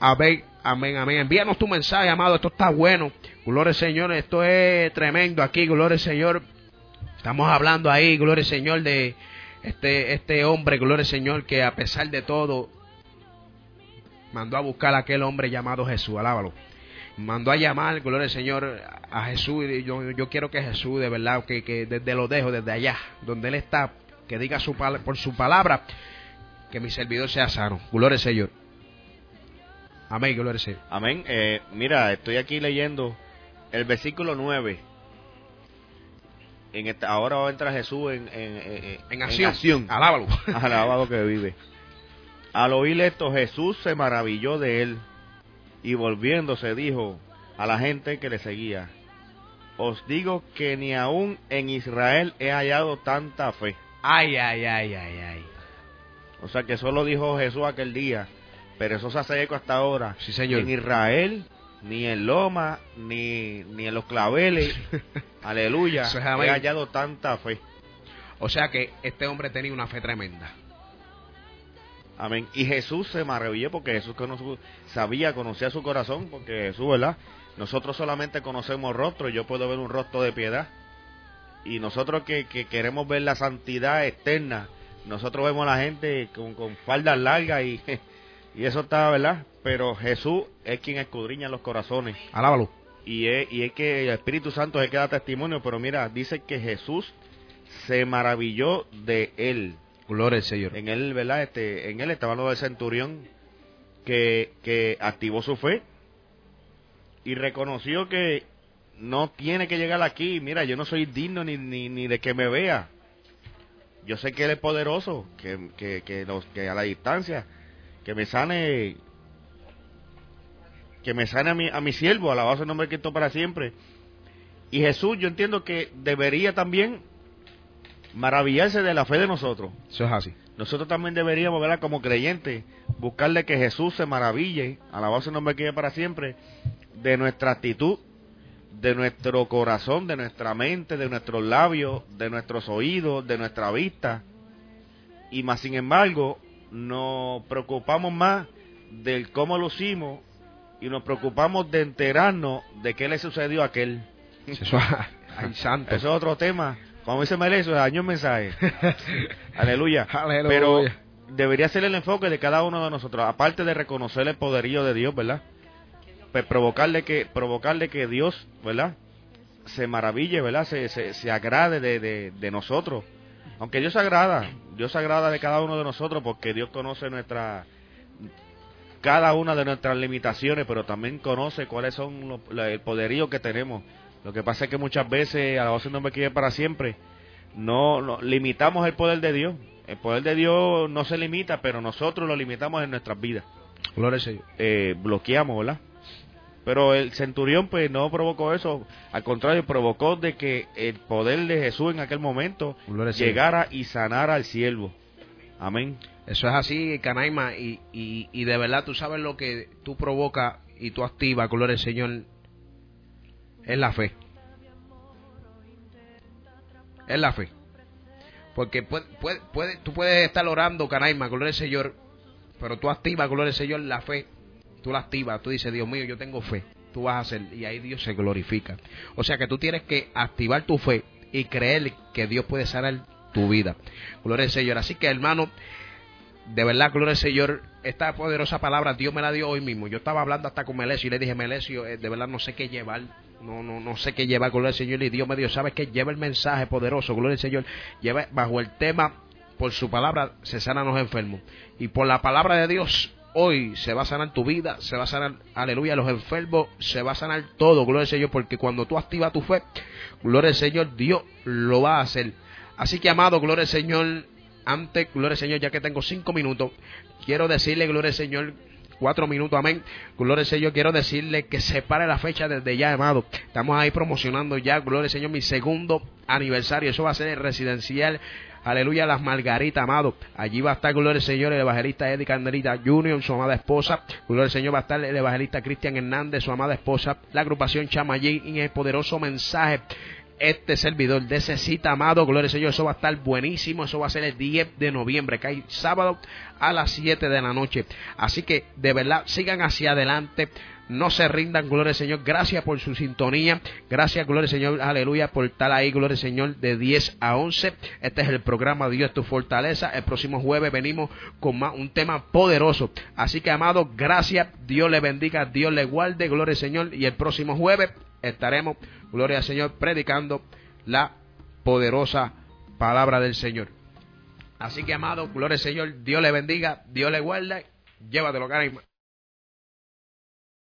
Amén, amén, amén. Envíanos tu mensaje, amado. Esto está bueno. Gloria al Señor, esto es tremendo aquí. Gloria al Señor. Estamos hablando ahí, gloria al Señor, de este, este hombre, gloria al Señor, que a pesar de todo mandó a buscar a aquel hombre llamado Jesús. Alábalo mandó a llamar, gloria al Señor, a Jesús. Y yo, yo quiero que Jesús, de verdad, que, que desde lo dejo, desde allá, donde Él está, que diga su, por su palabra, que mi servidor sea sano. Gloria al Señor. Amén, gloria al Señor. Amén. Eh, mira, estoy aquí leyendo el versículo 9. En esta, ahora entra Jesús en, en, en, En acción. acción. Alábalo. Alabado que vive. Al oír esto, Jesús se maravilló de él y volviéndose dijo a la gente que le seguía, os digo que ni aún en Israel he hallado tanta fe. Ay, ay, ay, ay, ay. O sea que solo dijo Jesús aquel día, pero eso se hace eco hasta ahora. Sí, señor. En Israel, ni en Loma, ni, ni en los claveles, aleluya, Eso he hallado tanta fe. O sea que este hombre tenía una fe tremenda. Amén. Y Jesús se maravilló porque Jesús sabía, conocía su corazón, porque Jesús, ¿verdad? Nosotros solamente conocemos rostro, yo puedo ver un rostro de piedad. Y nosotros que, que queremos ver la santidad externa, nosotros vemos a la gente con, con faldas largas y, y eso está, ¿verdad? Pero Jesús es quien escudriña los corazones. Alábalo. Y es, y es que el Espíritu Santo es el que da testimonio, pero mira, dice que Jesús se maravilló de él Señor. en él, ¿verdad? Este, en él estaba hablando del centurión que, que activó su fe y reconoció que no tiene que llegar aquí. Mira, yo no soy digno ni, ni, ni de que me vea. Yo sé que él es poderoso, que, que, que, a la distancia, que me sane, que me sane a mi, a mi siervo, alabado el nombre Cristo para siempre. Y Jesús, yo entiendo que debería también maravillarse de la fe de nosotros. Eso es así. Nosotros también deberíamos, ¿verdad? Como creyentes, buscarle que Jesús se maraville, alabado el nombre que para siempre, de nuestra actitud, de nuestro corazón, de nuestra mente, de nuestros labios, de nuestros oídos, de nuestra vista. Y más sin embargo, nos preocupamos más del cómo lo hicimos y nos preocupamos de enterarnos de qué le sucedió a aquel. Eso es ay, santo. Eso es otro tema. Como dice Meleso, daño un mensaje. Aleluya. Aleluya. Pero debería ser el enfoque de cada uno de nosotros, aparte de reconocer el poderío de Dios, ¿verdad? Pues provocarle que, provocarle que Dios, ¿verdad? Se maraville, ¿verdad? Se, se, se agrade de, de, de nosotros. Aunque Dios se agrada, Dios se agrada de cada uno de nosotros porque Dios conoce nuestra cada una de nuestras limitaciones, pero también conoce cuáles son los- el poderío que tenemos. Lo que pasa es que muchas veces, a la voz de un nombre que para siempre, no, no- limitamos el poder de Dios. El poder de Dios no se limita, pero nosotros lo limitamos en nuestras vidas. Gloria eh, bloqueamos, ¿verdad? Pero el centurión pues no provocó eso, al contrario, provocó de que el poder de Jesús en aquel momento llegara y sanara al siervo. Amén. Eso es así, Canaima, y, y, y de verdad tú sabes lo que tú provocas y tú activas, gloria al Señor, es la fe. Es la fe. Porque puede, puede, puede- tú puedes estar orando, Canaima, gloria al Señor, pero tú activas, gloria al Señor, la fe. Tú la activas, tú dices, Dios mío, yo tengo fe. Tú vas a hacer, y ahí Dios se glorifica. O sea que tú tienes que activar tu fe y creer que Dios puede sanar tu vida. Gloria al Señor. Así que, hermano, de verdad, gloria al Señor, esta poderosa palabra Dios me la dio hoy mismo. Yo estaba hablando hasta con Melesio y le dije, Melesio, eh, de verdad no sé qué llevar, no, no, no sé qué llevar, gloria al Señor. Y Dios me dio, ¿sabes qué? Lleva el mensaje poderoso, gloria al Señor. Lleva bajo el tema, por su palabra se sanan los enfermos. Y por la palabra de Dios, hoy se va a sanar tu vida, se va a sanar, aleluya, los enfermos, se va a sanar todo, gloria al Señor, porque cuando tú activas tu fe, gloria al Señor, Dios lo va a hacer. Así que, amado, gloria al Señor, antes, gloria al Señor, ya que tengo cinco minutos, quiero decirle, gloria al Señor, cuatro minutos, amén. Gloria al Señor, quiero decirle que separe la fecha desde ya, amado. Estamos ahí promocionando ya, gloria al Señor, mi segundo aniversario. Eso va a ser el residencial. Aleluya, las Margaritas, amado. Allí va a estar, gloria al Señor, el evangelista Eddie Candelita Junior, su amada esposa. Gloria al Señor, va a estar el evangelista Cristian Hernández, su amada esposa. La agrupación Chamayín y el poderoso mensaje este servidor de ese cita amado, gloria al Señor, eso va a estar buenísimo, eso va a ser el 10 de noviembre, que hay sábado a las 7 de la noche. Así que de verdad sigan hacia adelante, no se rindan, gloria al Señor, gracias por su sintonía, gracias, gloria al Señor, aleluya, por estar ahí, gloria al Señor, de 10 a 11. Este es el programa Dios tu fortaleza. El próximo jueves venimos con más, un tema poderoso. Así que, amado, gracias, Dios le bendiga, Dios le guarde, gloria al Señor, y el próximo jueves estaremos, gloria al Señor, predicando la poderosa palabra del Señor. Así que, amado, gloria al Señor, Dios le bendiga, Dios le guarda, llévatelo, Karima.